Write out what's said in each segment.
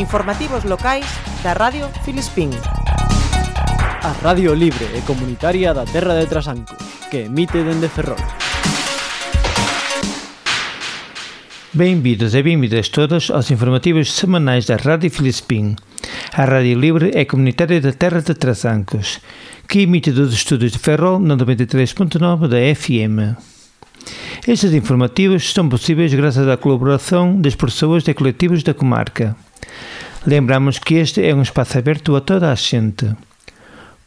Informativos locais da Radio Filispín. A Radio Libre e Comunitaria da Terra de Trasancos, que emite dende Ferrol. Benvidos e benvidas todos aos informativos semanais da Rádio Filispín, a Rádio Libre e Comunitária da Terra de Trasancos, que emite dos estúdios de Ferrol na 93.9 da FM. Estes informativos são possíveis graças à colaboração das pessoas e coletivos da comarca. Lembramos que este é um espaço aberto a toda a gente.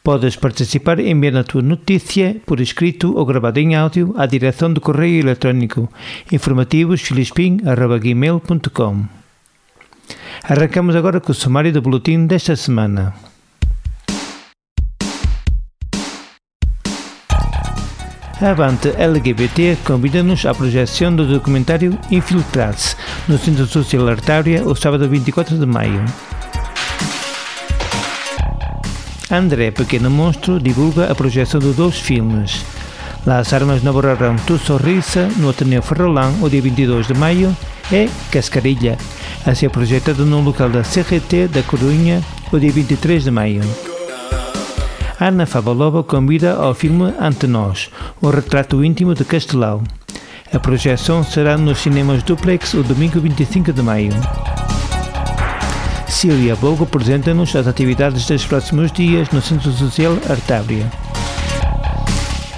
Podes participar enviando a tua notícia por escrito ou gravada em áudio à direção do correio eletrónico informativosfilispim.gmail.com Arrancamos agora com o sumário do boletim desta semana. Avante LGBT convida-nos à projeção do documentário Infiltrar-se no Centro Social Artária o sábado 24 de maio. André Pequeno Monstro divulga a projeção de dois filmes. Las Armas navorarão Tu Sorrisa no Ateneu Ferrolão o dia 22 de maio e Cascarilla, a ser projetado no local da CRT da Corunha o dia 23 de maio. Ana Favalova convida ao filme Ante Nós, o retrato íntimo de Castelau. A projeção será nos cinemas Duplex o domingo 25 de maio. Cília Bogo apresenta-nos as atividades dos próximos dias no Centro Social Artábria.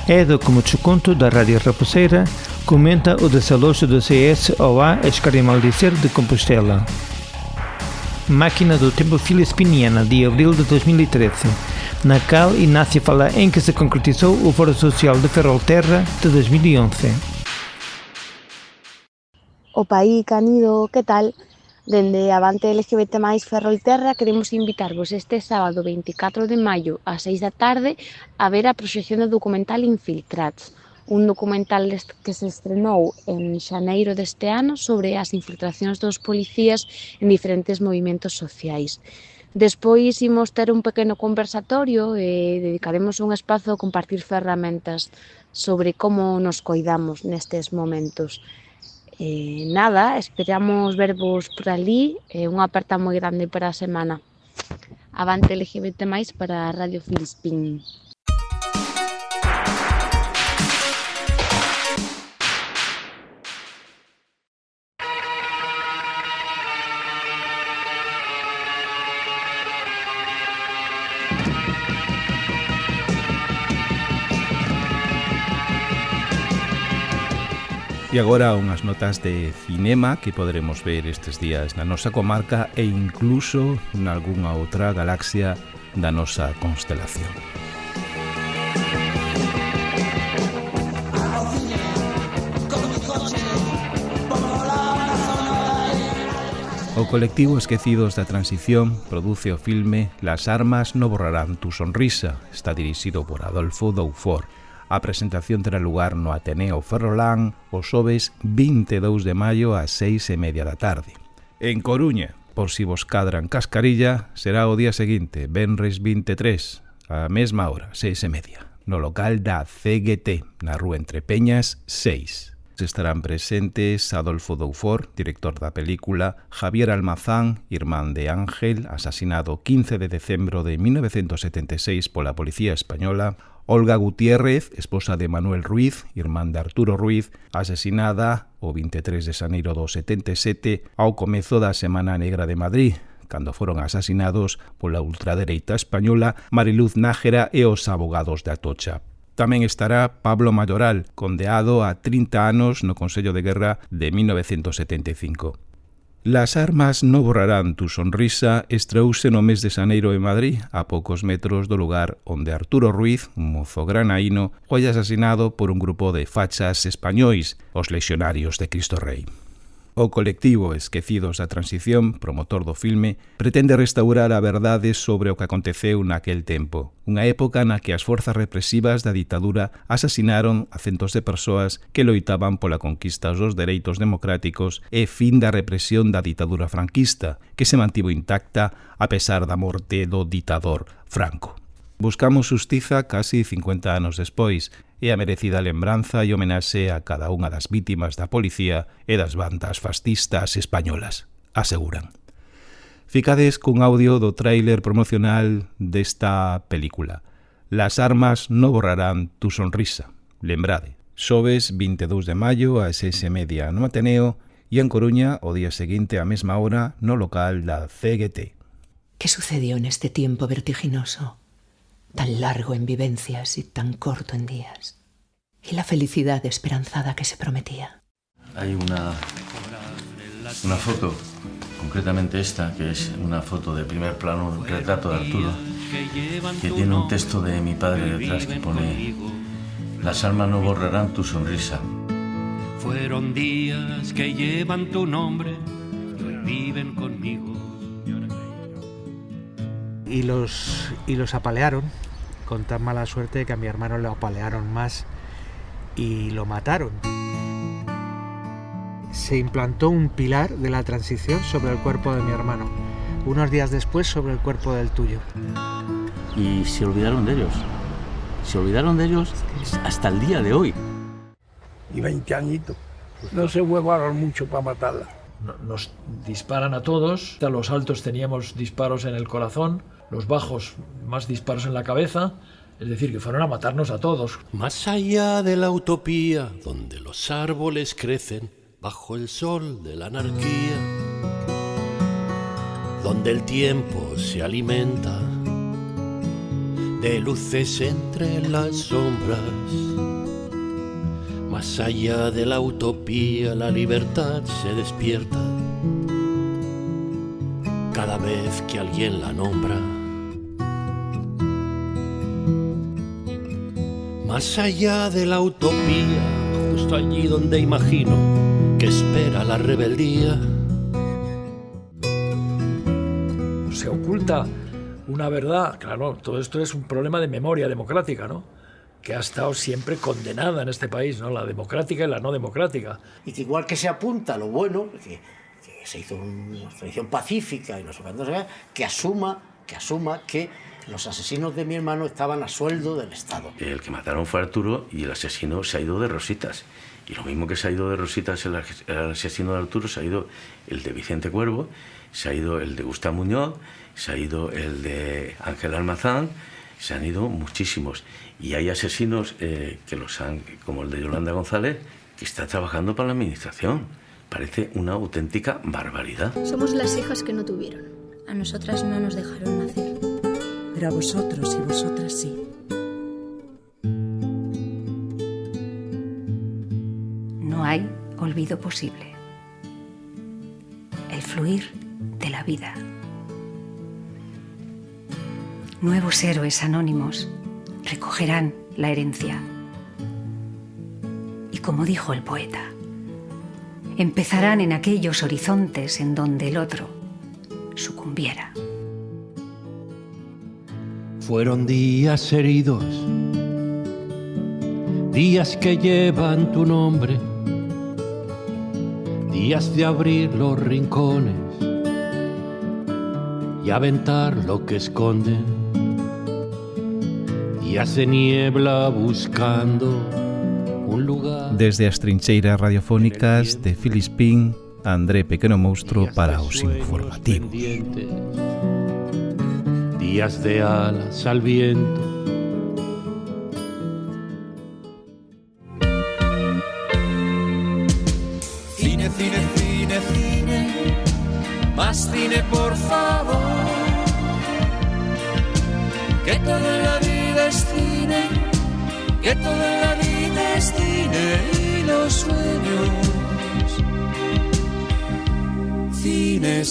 Edo como desconto da Rádio Raposeira comenta o desalojo do CSOA Escarimaldicer de Compostela. Máquina do Tempo Filispiniana de abril de 2013 na qual Inácio fala em que se concretizou o Foro Social de Ferrolterra de 2011. O país canido, que tal? Dende Avante LGBT Ferrolterra queremos invitarvos este sábado 24 de maio ás 6 da tarde a ver a proxección do documental Infiltrats, un documental que se estrenou en xaneiro deste ano sobre as infiltracións dos policías en diferentes movimentos sociais. Despois imos ter un pequeno conversatorio e dedicaremos un espazo a compartir ferramentas sobre como nos coidamos nestes momentos. E nada, esperamos vervos por ali e unha aperta moi grande para a semana. Avante LGBT+, para Radio Filispín. E agora unhas notas de cinema que poderemos ver estes días na nosa comarca e incluso nalgúnha outra galaxia da nosa constelación. O colectivo Esquecidos da Transición produce o filme Las armas no borrarán tu sonrisa. Está dirixido por Adolfo Doufor A presentación terá lugar no Ateneo Ferrolán o xoves 22 de maio ás 6 e media da tarde. En Coruña, por si vos cadran cascarilla, será o día seguinte, Benres 23, a mesma hora, 6 e media, no local da CGT, na rúa Entre Peñas 6. Estarán presentes Adolfo Doufor, director da película, Javier Almazán, irmán de Ángel, asasinado 15 de decembro de 1976 pola Policía Española, Olga Gutiérrez, esposa de Manuel Ruiz, irmán de Arturo Ruiz, asesinada o 23 de xaneiro do 77 ao comezo da Semana Negra de Madrid, cando foron asasinados pola ultradereita española Mariluz Nájera e os abogados de Atocha. Tamén estará Pablo Mayoral, condeado a 30 anos no Consello de Guerra de 1975. Las armas no borrarán tu sonrisa extraúse no mes de Xaneiro en Madrid, a poucos metros do lugar onde Arturo Ruiz, un mozo granaíno, foi asesinado por un grupo de fachas españois, os lexionarios de Cristo Rei. O colectivo Esquecidos da Transición, promotor do filme, pretende restaurar a verdade sobre o que aconteceu naquel tempo, unha época na que as forzas represivas da ditadura asasinaron a centos de persoas que loitaban pola conquista dos dereitos democráticos e fin da represión da ditadura franquista, que se mantivo intacta a pesar da morte do ditador Franco. Buscamos xustiza casi 50 anos despois e a merecida lembranza e homenaxe a cada unha das vítimas da policía e das bandas fascistas españolas, aseguran. Ficades cun audio do tráiler promocional desta película. Las armas no borrarán tu sonrisa. Lembrade, xoves 22 de maio ás 6 e media no Ateneo e en Coruña o día seguinte á mesma hora no local da CGT. Que sucedió en este tiempo vertiginoso? Tan largo en vivencias y tan corto en días. Y la felicidad esperanzada que se prometía. Hay una, una foto, concretamente esta, que es una foto de primer plano, un retrato de Arturo, que tiene un texto de mi padre detrás que pone, las almas no borrarán tu sonrisa. Fueron días que llevan tu nombre, que viven conmigo. Y los, y los apalearon con tan mala suerte que a mi hermano lo apalearon más y lo mataron. Se implantó un pilar de la transición sobre el cuerpo de mi hermano, unos días después sobre el cuerpo del tuyo. Y se olvidaron de ellos. Se olvidaron de ellos hasta el día de hoy. Y 20 añitos. No se huevaron mucho para matarla. Nos disparan a todos. A los altos teníamos disparos en el corazón, los bajos más disparos en la cabeza. Es decir, que fueron a matarnos a todos. Más allá de la utopía, donde los árboles crecen bajo el sol de la anarquía, donde el tiempo se alimenta de luces entre las sombras. Más allá de la utopía, la libertad se despierta cada vez que alguien la nombra. Más allá de la utopía, justo allí donde imagino que espera la rebeldía. Se oculta una verdad. Claro, todo esto es un problema de memoria democrática, ¿no? Que ha estado siempre condenada en este país, ¿no? La democrática y la no democrática. Y que igual que se apunta a lo bueno, que, que se hizo una tradición pacífica y no sé que asuma, que asuma que los asesinos de mi hermano estaban a sueldo del Estado. El que mataron fue Arturo y el asesino se ha ido de Rositas. Y lo mismo que se ha ido de Rositas el, el asesino de Arturo, se ha ido el de Vicente Cuervo, se ha ido el de Gustavo Muñoz, se ha ido el de Ángel Almazán, se han ido muchísimos. Y hay asesinos eh, que los han, como el de Yolanda González, que está trabajando para la administración. Parece una auténtica barbaridad. Somos las hijas que no tuvieron. A nosotras no nos dejaron nacer. Pero a vosotros y vosotras sí. No hay olvido posible. El fluir de la vida. Nuevos héroes anónimos recogerán la herencia. Y como dijo el poeta, empezarán en aquellos horizontes en donde el otro sucumbiera. Fueron días heridos, días que llevan tu nombre, días de abrir los rincones y aventar lo que esconden, días de niebla buscando un lugar. Desde as trincheiras radiofónicas de Filispín, André Pequeno Monstro para os informativos. Días de alas al viento. Cine, cine, cine, cine. Más cine, por favor. Que toda la vida es cine. Que toda la vida es cine y los sueños. Cine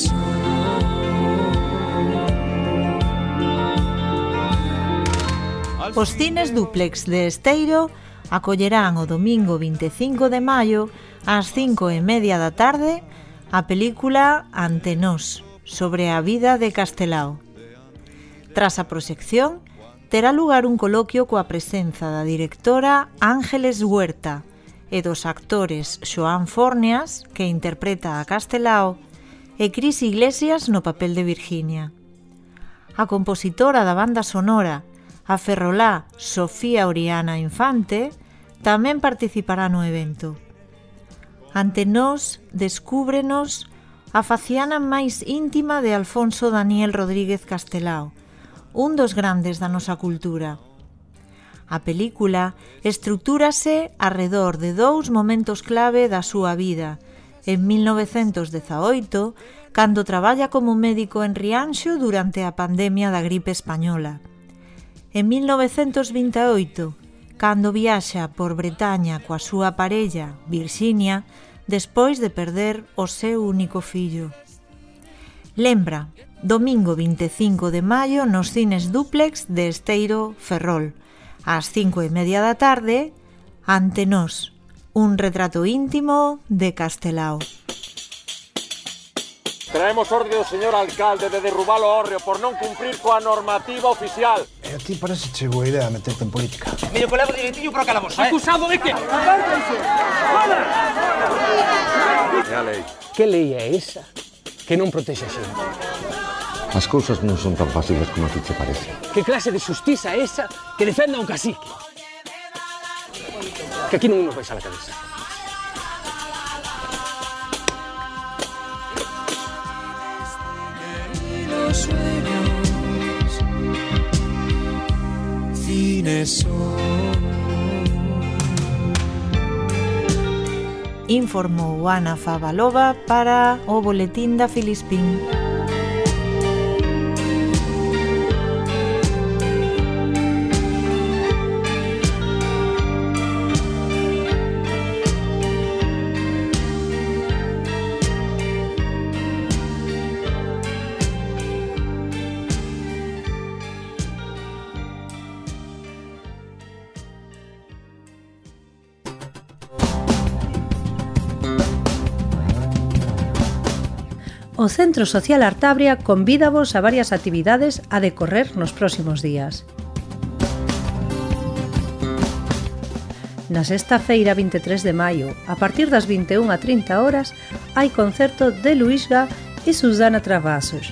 Os cines duplex de Esteiro acollerán o domingo 25 de maio ás 5 e media da tarde a película Ante nós, sobre a vida de Castelao. Tras a proxección, terá lugar un coloquio coa presenza da directora Ángeles Huerta e dos actores Joan Fornias, que interpreta a Castelao, e Cris Iglesias no papel de Virginia. A compositora da banda sonora A ferrolá Sofía Oriana Infante tamén participará no evento. Ante nós descúbrenos a faciana máis íntima de Alfonso Daniel Rodríguez Castelao, un dos grandes da nosa cultura. A película estructúrase arredor de dous momentos clave da súa vida, en 1918, cando traballa como médico en Rianxo durante a pandemia da gripe española En 1928, cando viaxa por Bretaña coa súa parella, Virginia, despois de perder o seu único fillo. Lembra, domingo 25 de maio nos cines duplex de Esteiro Ferrol, ás cinco e media da tarde, ante nós, un retrato íntimo de Castelao. Traemos orde do señor alcalde de derrubar o hórreo por non cumprir coa normativa oficial. E a ti parece che boa idea meterte en política. Medio que levo directillo para calabozo, eh? Acusado de que? É a lei. Que lei é esa que non protexe a xente? As cousas non son tan fáciles como a ti te parece. Que clase de justiza é esa que defenda un cacique? Que aquí non nos vais a la cabeza. Los sueños. Cine Informou Ana Favalova para o Boletín da Filispín. Centro Social Artabria convídavos a varias actividades a decorrer nos próximos días. Na sexta feira 23 de maio, a partir das 21:30 horas, hai concerto de Luisga e Susana Travasos,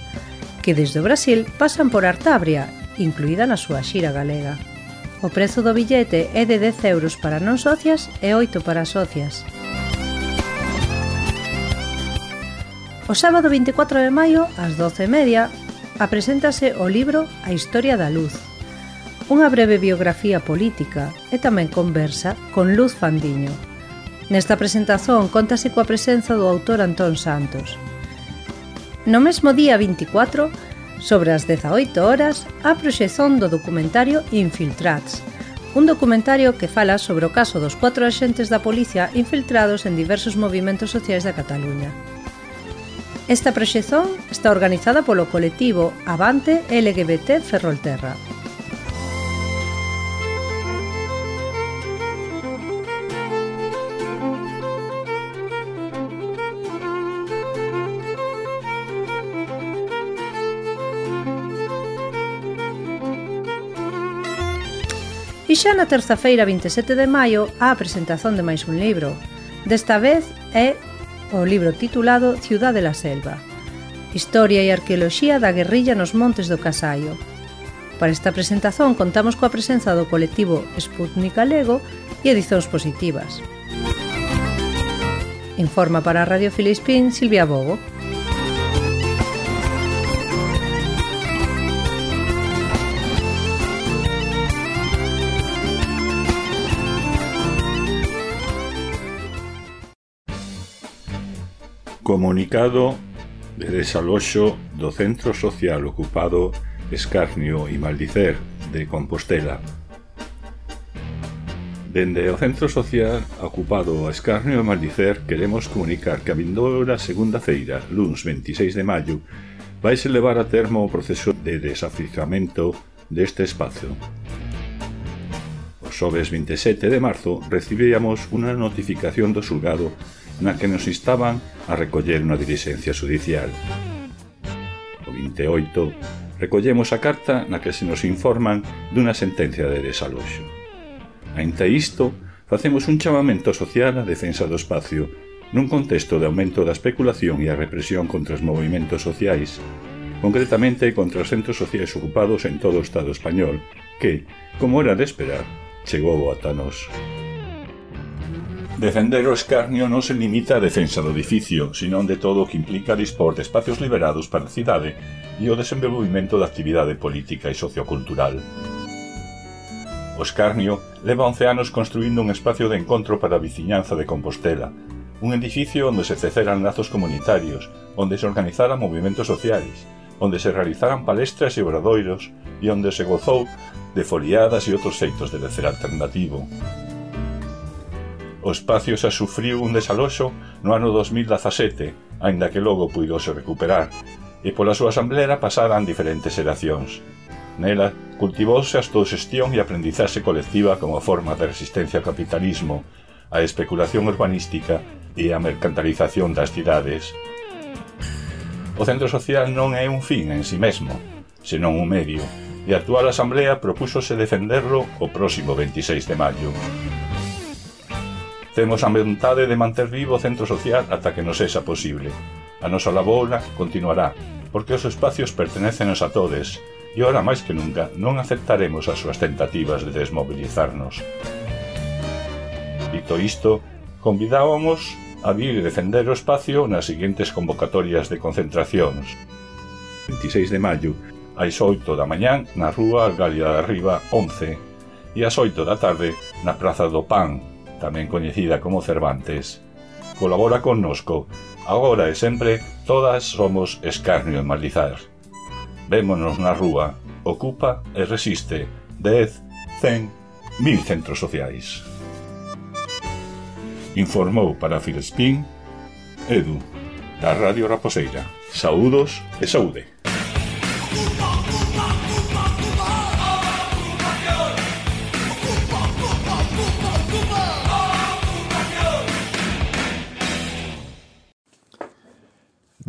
que desde o Brasil pasan por Artabria, incluída na súa xira galega. O prezo do billete é de 10 euros para non socias e 8 para socias. O sábado 24 de maio, ás 12:30, apreséntase o libro A historia da luz. Unha breve biografía política e tamén conversa con Luz Fandiño. Nesta presentación contase coa presenza do autor Antón Santos. No mesmo día 24, sobre as 18 horas, a proxección do documentario Infiltrats, un documentario que fala sobre o caso dos cuatro axentes da policía infiltrados en diversos movimentos sociais da Cataluña. Esta proxección está organizada polo colectivo Avante LGBT Ferrolterra. E xa na terza feira 27 de maio a presentación de máis un libro. Desta vez é o libro titulado Ciudad de la Selva, Historia e Arqueoloxía da Guerrilla nos Montes do Casaio. Para esta presentación contamos coa presenza do colectivo Sputnik Galego e Edicións Positivas. Informa para Radio Filispín Silvia Bogo. Comunicado de desaloxo do centro social ocupado Escarnio e Maldicer de Compostela. Dende o centro social ocupado Escarnio e Maldicer queremos comunicar que a vindoura segunda feira, luns 26 de maio, vaise levar a termo o proceso de desafixamento deste espacio. O xoves 27 de marzo recibíamos unha notificación do xulgado na que nos instaban a recoller unha dirixencia judicial. O 28 recollemos a carta na que se nos informan dunha sentencia de desaloxo. Ainda isto, facemos un chamamento social á defensa do espacio nun contexto de aumento da especulación e a represión contra os movimentos sociais, concretamente contra os centros sociais ocupados en todo o Estado español, que, como era de esperar, chegou ata nós. Defender o escarnio non se limita a defensa do edificio, senón de todo o que implica dispor de espacios liberados para a cidade e o desenvolvimento da actividade política e sociocultural. O escarnio leva 11 anos construindo un espacio de encontro para a viciñanza de Compostela, un edificio onde se ceceran lazos comunitarios, onde se organizaran movimentos sociais, onde se realizaran palestras e obradoiros e onde se gozou de foliadas e outros xeitos de lecer alternativo. O espacio xa sufriu un desaloxo no ano 2017, aínda que logo puidose recuperar, e pola súa asamblea pasaran diferentes xeracións. Nela, cultivouse a autoxestión e aprendizaxe colectiva como forma de resistencia ao capitalismo, á especulación urbanística e á mercantilización das cidades. O centro social non é un fin en si sí mesmo, senón un medio, e a actual asamblea propúxose defenderlo o próximo 26 de maio. Temos a vontade de manter vivo o centro social ata que nos sexa posible. A nosa laboura continuará, porque os espacios pertenécenos a todes, e ora máis que nunca non aceptaremos as súas tentativas de desmobilizarnos. Dito isto, convidábamos a vir e defender o espacio nas seguintes convocatorias de concentracións. 26 de maio, ás 8 da mañán na rúa Algalia da Riba 11 e ás 8 da tarde na Praza do Pan tamén coñecida como Cervantes. Colabora connosco. Agora e sempre, todas somos escarnio en maldizar. Vémonos na rúa, ocupa e resiste. 10, 100, mil centros sociais. Informou para Filespín, Edu, da Radio Raposeira. Saúdos e saúde.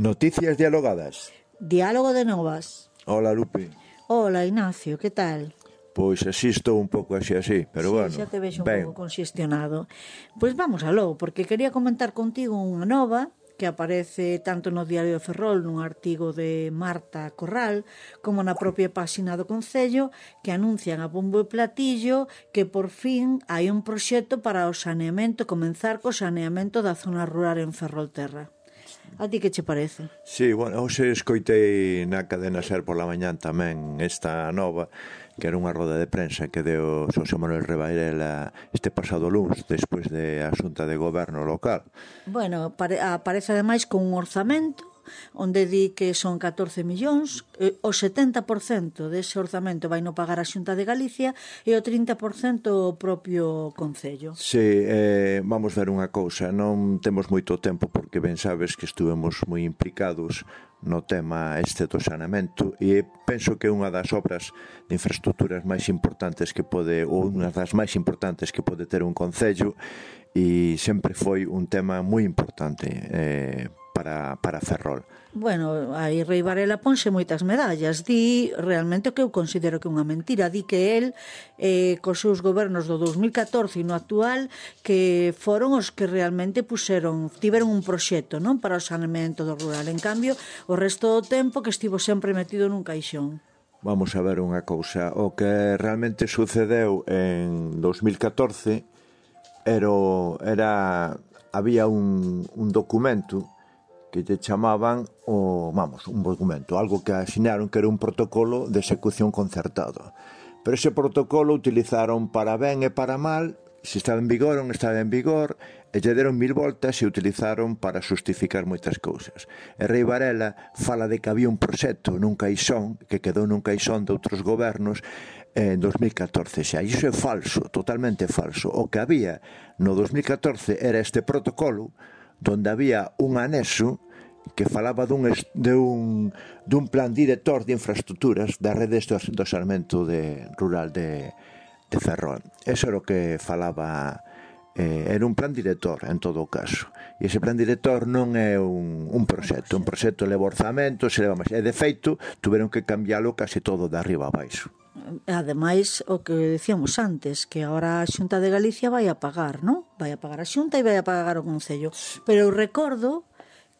Noticias dialogadas. Diálogo de novas. Hola, Lupe. Hola, Ignacio, que tal? Pois así estou un pouco así así, pero sí, bueno. xa te vexo ben. un pouco conxestionado. Pois vamos aló, porque quería comentar contigo unha nova que aparece tanto no Diario de Ferrol nun artigo de Marta Corral como na propia páxina do Concello que anuncian a bombo e platillo que por fin hai un proxecto para o saneamento, comenzar co saneamento da zona rural en Ferrolterra. A ti que che parece? Sí, bueno, hoxe escoitei na cadena Ser pola mañán tamén esta nova que era unha roda de prensa que deu Xosé Manuel Rebairela este pasado luns despois de asunta de goberno local. Bueno, pare, aparece ademais con un orzamento onde di que son 14 millóns, eh, o 70% dese orzamento vai no pagar a Xunta de Galicia e o 30% o propio Concello. Sí, eh, vamos ver unha cousa, non temos moito tempo porque ben sabes que estuvemos moi implicados no tema este do saneamento e penso que unha das obras de infraestructuras máis importantes que pode ou unha das máis importantes que pode ter un concello e sempre foi un tema moi importante eh, para, para Ferrol? Bueno, aí Rei Varela ponse moitas medallas. Di realmente o que eu considero que é unha mentira. Di que el, eh, cos seus gobernos do 2014 e no actual, que foron os que realmente puseron, tiveron un proxecto non para o saneamento do rural. En cambio, o resto do tempo que estivo sempre metido nun caixón. Vamos a ver unha cousa. O que realmente sucedeu en 2014 era, era había un, un documento que lle chamaban o, vamos, un documento, algo que asinaron que era un protocolo de execución concertado. Pero ese protocolo utilizaron para ben e para mal, se estaba en vigor ou non estaba en vigor, e lle deron mil voltas e utilizaron para justificar moitas cousas. E Rei Varela fala de que había un proxecto nun caixón, que quedou nun caixón de outros gobernos, en 2014. Xa, iso é falso, totalmente falso. O que había no 2014 era este protocolo, donde había un anexo que falaba dun, de un, dun plan director de infraestructuras da rede do, do de, Rural de, de Ferrol. Eso era o que falaba eh, era un plan director en todo o caso. E ese plan director non é un, un proxecto. Un proxecto leva orzamento se leva máis. E de feito tuveron que cambiálo case todo de arriba a baixo. Ademais, o que decíamos antes, que agora a Xunta de Galicia vai a pagar, non? Vai a pagar a Xunta e vai a pagar o Concello. Pero eu recordo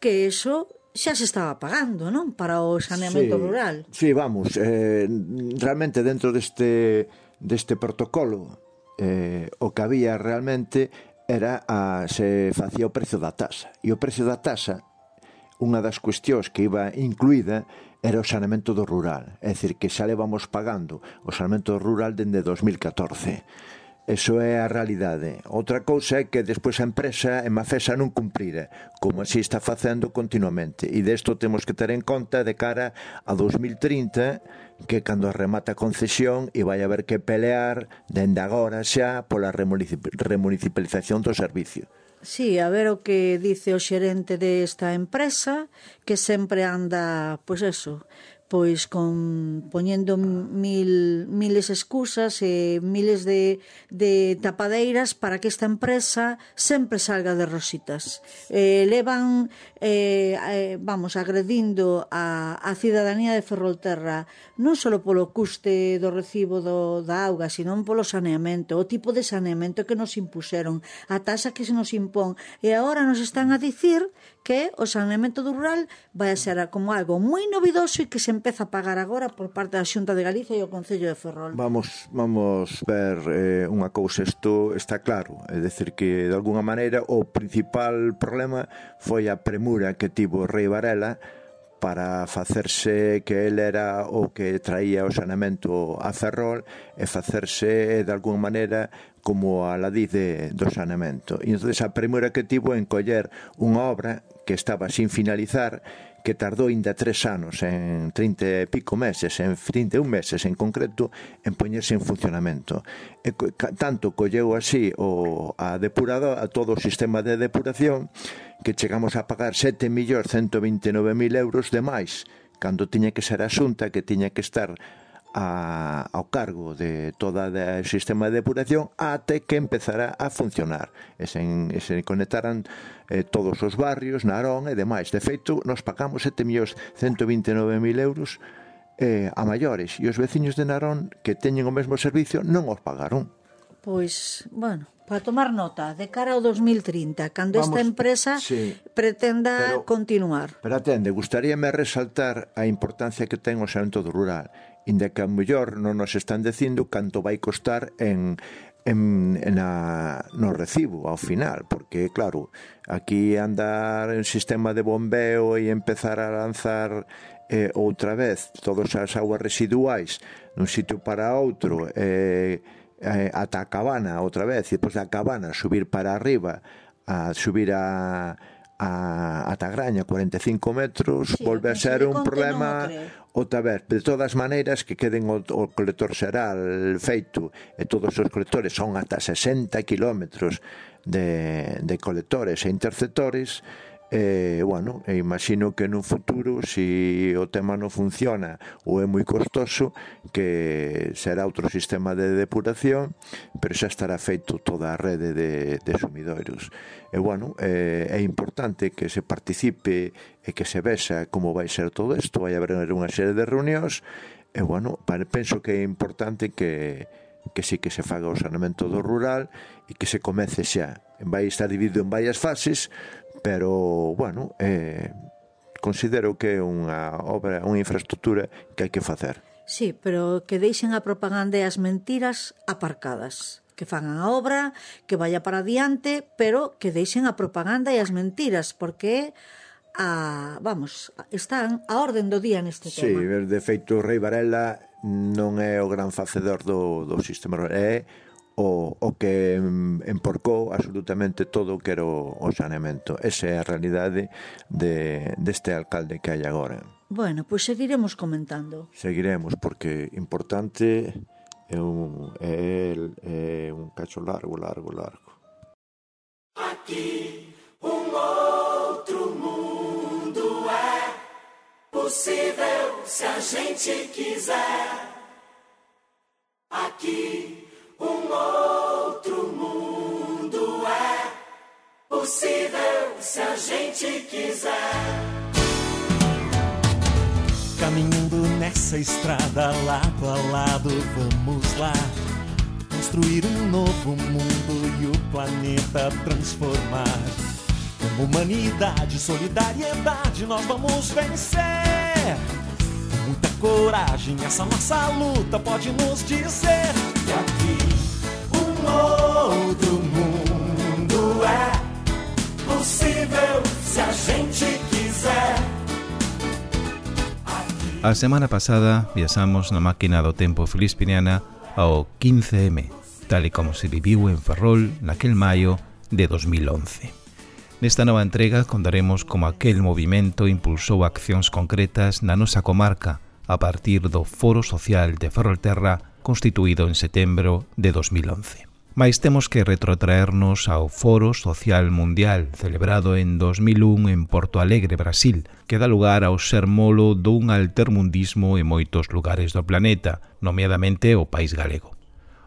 que eso xa se estaba pagando, non? Para o saneamento sí, rural. Sí, vamos, eh, realmente dentro deste, deste protocolo eh, o que había realmente era a, se facía o prezo da tasa. E o prezo da tasa, unha das cuestións que iba incluída era o saneamento do rural, é dicir, que xa levamos pagando o saneamento rural dende 2014. Eso é a realidade. Outra cousa é que despois a empresa en Mafesa non cumprira, como así está facendo continuamente. E desto temos que ter en conta de cara a 2030, que cando remata a concesión e vai haber que pelear dende agora xa pola remunicipalización do servicio. Sí, a ver o que dice o xerente desta empresa, que sempre anda, pois eso, pois con poñendo mil miles excusas e miles de de tapadeiras para que esta empresa sempre salga de rositas. Eh levan eh, eh, vamos, agredindo a, a cidadanía de Ferrolterra non só polo custe do recibo do, da auga, sino polo saneamento, o tipo de saneamento que nos impuseron, a taxa que se nos impón. E agora nos están a dicir que o saneamento do rural vai a ser como algo moi novidoso e que se empeza a pagar agora por parte da Xunta de Galicia e o Concello de Ferrol. Vamos, vamos ver eh, unha cousa, isto está claro, é dicir que de alguna maneira o principal problema foi a premura figura que tivo o rei Varela para facerse que el era o que traía o saneamento a Ferrol e facerse eh, de alguna maneira como a ladiz de, do saneamento. E entón a premura que tivo en coller unha obra que estaba sin finalizar que tardou ainda tres anos, en 30 e pico meses, en 31 meses en concreto, en poñerse en funcionamento. E, tanto colleu así o, a depurado, a todo o sistema de depuración, que chegamos a pagar 7.129.000 euros de máis, cando tiña que ser a xunta que tiña que estar a, ao cargo de toda o sistema de depuración até que empezará a funcionar. E, se, e se conectaran eh, todos os barrios, Narón e demais. De feito, nos pagamos 7.129.000 euros eh, a maiores. E os veciños de Narón que teñen o mesmo servicio non os pagaron. Pois, bueno, para tomar nota, de cara ao 2030, cando Vamos, esta empresa sí, pretenda pero, continuar. Pero atende, gustaríame resaltar a importancia que ten o xamento do rural inda que a mellor non nos están dicindo canto vai costar en, en, en a, no recibo ao final, porque claro, aquí andar en sistema de bombeo e empezar a lanzar eh, outra vez todas as aguas residuais dun sitio para outro eh, eh, ata a cabana outra vez e depois da cabana subir para arriba a subir a a, a Tagraña 45 metros sí, volve a ser un problema outra vez, de todas maneiras que queden o, o colector xeral feito e todos os colectores son ata 60 kilómetros de, de colectores e interceptores E, bueno, e imagino que nun futuro, se o tema non funciona ou é moi costoso, que será outro sistema de depuración, pero xa estará feito toda a rede de, de sumidoiros. E, bueno, é, é importante que se participe e que se vexa como vai ser todo isto. Vai haber unha serie de reunións, e, bueno, penso que é importante que, que sí que se faga o saneamento do rural e que se comece xa. Vai estar dividido en varias fases, pero bueno eh, considero que é unha obra unha infraestructura que hai que facer Sí, pero que deixen a propaganda e as mentiras aparcadas que fagan a obra, que vaya para adiante, pero que deixen a propaganda e as mentiras, porque a, vamos, están a orden do día neste sí, tema. Sí, de feito, Rei Varela non é o gran facedor do, do sistema é o, o que emporcou absolutamente todo o que era o saneamento. Esa é a realidade de, deste alcalde que hai agora. Bueno, pois seguiremos comentando. Seguiremos, porque importante é un, é, é un cacho largo, largo, largo. Aquí un outro mundo é possível se a gente quiser. Aqui um outro mundo é possível se a gente quiser. Caminhando nessa estrada lado a lado, vamos lá. Construir um novo mundo e o planeta transformar. Com humanidade, solidariedade, nós vamos vencer. coragem, essa nossa luta pode nos dizer que aqui um outro mundo é possível se a gente quiser. A semana pasada viaxamos na máquina do tempo filispiniana ao 15M, tal e como se viviu en Ferrol naquel maio de 2011. Nesta nova entrega contaremos como aquel movimento impulsou accións concretas na nosa comarca a partir do Foro Social de Ferrolterra constituído en setembro de 2011. Mais temos que retrotraernos ao Foro Social Mundial celebrado en 2001 en Porto Alegre, Brasil, que dá lugar ao ser molo dun altermundismo en moitos lugares do planeta, nomeadamente o país galego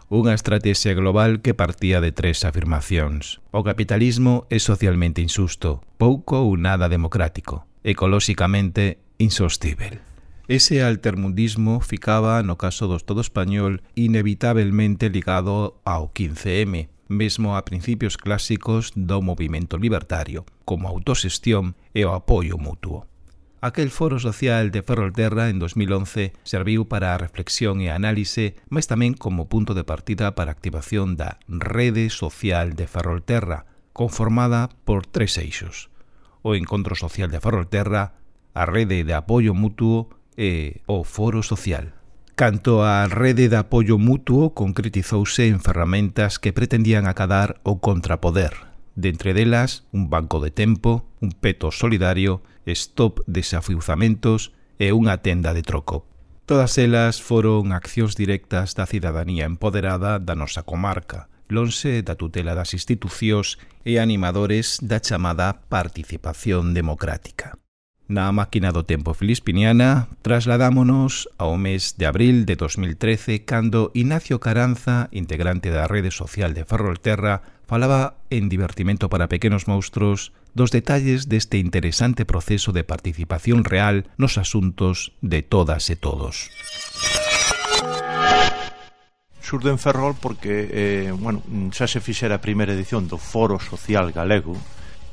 unha estrategia global que partía de tres afirmacións. O capitalismo é socialmente insusto, pouco ou nada democrático, ecolóxicamente insostível. Ese altermundismo ficaba, no caso do Estado español, inevitabelmente ligado ao 15M, mesmo a principios clásicos do movimento libertario, como a autosestión e o apoio mutuo. Aquel foro social de Ferrolterra en 2011 serviu para a reflexión e a análise, mas tamén como punto de partida para a activación da Rede Social de Ferrolterra, conformada por tres eixos. O Encontro Social de Ferrolterra, a Rede de Apoio Mutuo e o foro social. Canto á rede de apoio mutuo, concretizouse en ferramentas que pretendían acadar o contrapoder. Dentre delas, un banco de tempo, un peto solidario, stop desafiuzamentos e unha tenda de troco. Todas elas foron accións directas da cidadanía empoderada da nosa comarca, lonxe da tutela das institucións e animadores da chamada participación democrática. Na máquina do tempo filispiniana trasladámonos ao mes de abril de 2013 cando Ignacio Caranza, integrante da rede social de Ferrolterra, falaba en Divertimento para Pequenos Monstruos dos detalles deste interesante proceso de participación real nos asuntos de todas e todos. Surdo en Ferrol porque, eh, bueno, xa se fixera a primeira edición do Foro Social Galego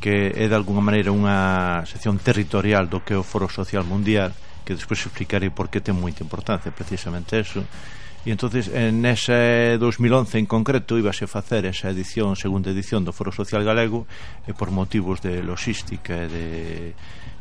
que é de alguna maneira unha sección territorial do que é o Foro Social Mundial que despois explicarei por que ten moita importancia precisamente eso. E entonces en ese 2011 en concreto ibase facer esa edición segunda edición do Foro Social Galego e por motivos de logística e de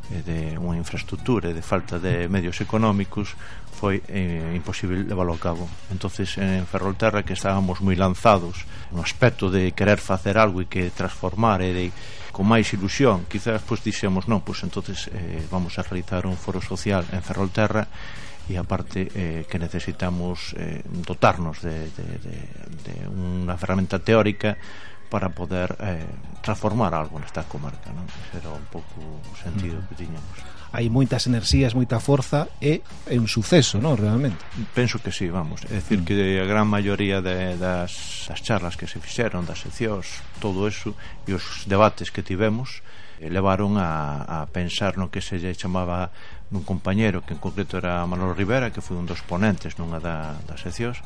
e de unha infraestructura e de falta de medios económicos foi eh, imposible leválo a cabo. Entonces en Ferrolterra que estábamos moi lanzados no aspecto de querer facer algo e que transformar e de con máis ilusión. Quizás pois dixemos non, pois entonces eh, vamos a realizar un foro social en Ferrolterra e aparte eh, que necesitamos eh, dotarnos de, de, de, de unha ferramenta teórica para poder eh, transformar algo nesta comarca non? ese era un pouco o sentido que tiñamos hai moitas enerxías, moita forza e é un suceso, non, realmente? Penso que sí, vamos, é dicir mm. que a gran maioría de, das as charlas que se fixeron, das seccións, todo eso e os debates que tivemos eh, levaron a, a pensar no que se lle chamaba nun compañero que en concreto era Manolo Rivera que foi un dos ponentes nunha da, das seccións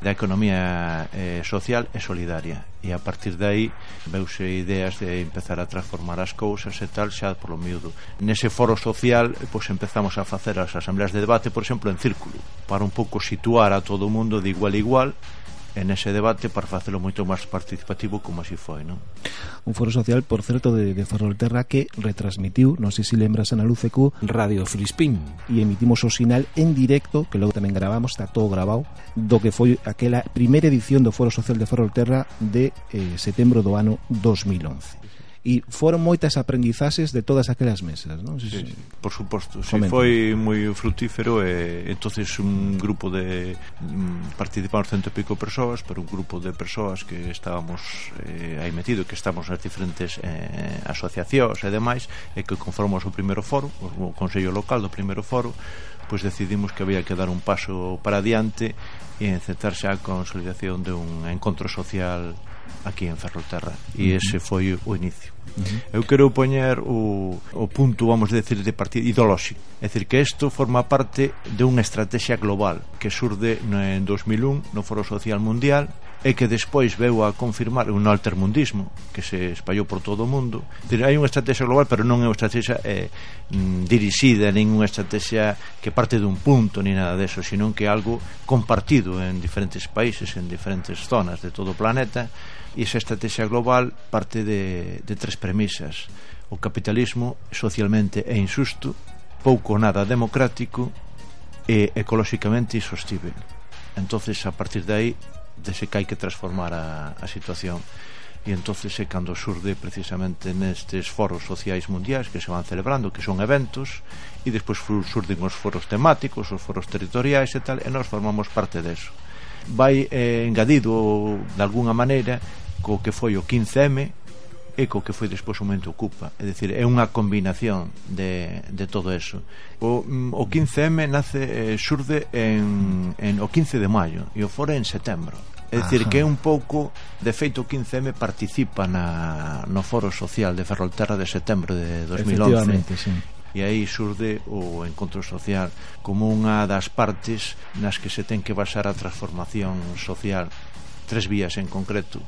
da economía eh, social e solidaria. E a partir de aí veuse ideas de empezar a transformar as cousas e tal xa polo miúdo. Nese foro social pois empezamos a facer as asambleas de debate por exemplo en círculo para un pouco situar a todo o mundo de igual a igual en ese debate para facelo moito máis participativo como así foi, non? Un foro social, por certo, de, de Ferrolterra que retransmitiu, non sei se lembras Ana Lucecu, Radio Frispín e emitimos o sinal en directo que logo tamén gravamos, está todo grabado do que foi aquela primeira edición do Foro Social de Ferrolterra de eh, setembro do ano 2011 e foron moitas aprendizaxes de todas aquelas mesas, non? Sí, sí, por suposto, si, sí, foi moi frutífero e entonces un grupo de mm, participamos cento e pico persoas, pero un grupo de persoas que estábamos eh, aí metido, que estamos nas diferentes eh, asociacións e demais, e que conformamos o primeiro foro, o Consello Local do primeiro foro, pois decidimos que había que dar un paso para adiante e encetar xa a consolidación de un encontro social aquí en Ferrolterra e ese foi o inicio uh -huh. eu quero poñer o, o punto vamos decir de partida ideolóxico é dicir que isto forma parte de unha estrategia global que surde en 2001 no Foro Social Mundial e que despois veu a confirmar un altermundismo que se espallou por todo o mundo. Dicir, hai unha estrategia global, pero non é unha estrategia eh, mm, dirixida, nin unha estrategia que parte dun punto, ni nada deso, senón que é algo compartido en diferentes países, en diferentes zonas de todo o planeta, E esa estrategia global parte de, de tres premisas. O capitalismo socialmente é insusto, pouco ou nada democrático e ecolóxicamente insostible. entonces a partir de aí dese que hai que transformar a, a situación e entonces é cando surde precisamente nestes foros sociais mundiais que se van celebrando, que son eventos e despois surden os foros temáticos os foros territoriais e tal e nós formamos parte deso vai eh, engadido de alguna maneira co que foi o 15M e co que foi despois o momento ocupa. É dicir, é unha combinación de, de todo eso. O, mm, o 15M nace, eh, xurde en, en o 15 de maio e o fora en setembro. É dicir, que é un pouco De feito, o 15M participa na, no foro social de Ferrolterra de setembro de 2011 sí. E aí surde o encontro social como unha das partes nas que se ten que basar a transformación social. Tres vías en concreto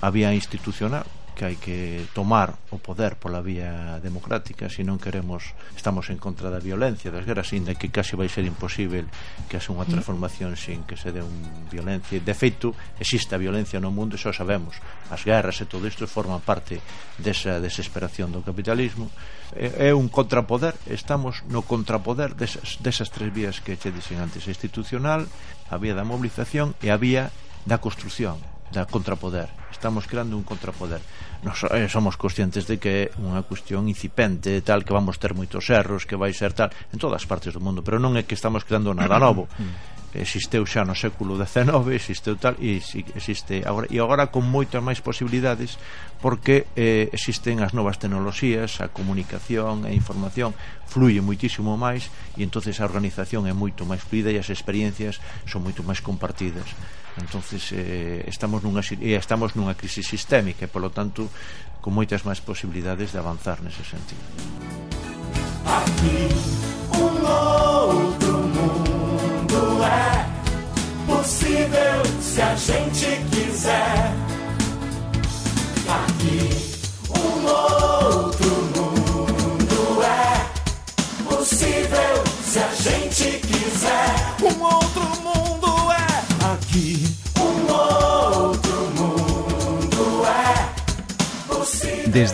a vía institucional que hai que tomar o poder pola vía democrática se non queremos estamos en contra da violencia das guerras inda que case vai ser imposible que haxe unha mm. transformación sin que se dé un violencia. De feito existe a violencia no mundo e xa sabemos. As guerras e todo isto forman parte desa desesperación do capitalismo. É un contrapoder estamos no contrapoder desas, desas tres vías que che dixen antes. Institucional a vía da mobilización e a vía da construción da contrapoder estamos creando un contrapoder. Nos eh, somos conscientes de que é unha cuestión incipente tal que vamos ter moitos erros que vai ser tal en todas as partes do mundo pero non é que estamos creando nada novo. Mm. Existeu xa no século XIX existeu tal e existe agora e agora con moitas máis posibilidades porque eh, existen as novas tecnoloxías a comunicación a información fluye moitísimo máis e entonces a organización é moito máis fluida e as experiencias son moito máis compartidas entonces eh, estamos nunha eh, estamos nunha crise sistémica e polo tanto con moitas máis posibilidades de avanzar nese sentido. Aquí un outro mundo é possível se a gente quiser. Aqui um outro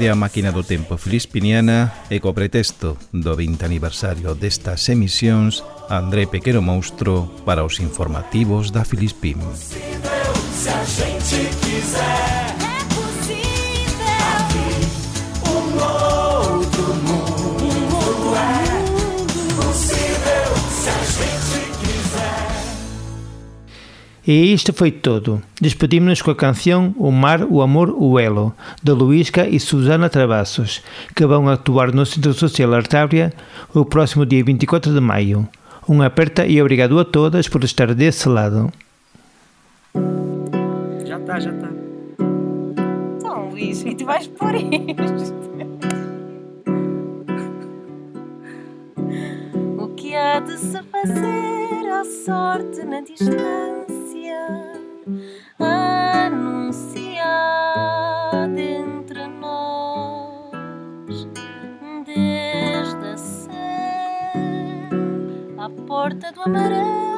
desde a máquina do tempo filispiniana e co pretexto do 20 aniversario destas emisións, André Pequero Monstro para os informativos da Filispim. Se Deus, se a gente quiser. E isto foi todo. Despedimos-nos com a canção O Mar, o Amor, o Elo, de Luísca e Susana Travassos, que vão atuar no Centro Social Artária o próximo dia 24 de maio. Uma aperta e obrigado a todas por estar desse lado. Já está, já está. Então, Luís, e tu vais pôr isto? O que há de se fazer à sorte na distância? Anunciada entre nós, desde a porta do amarelo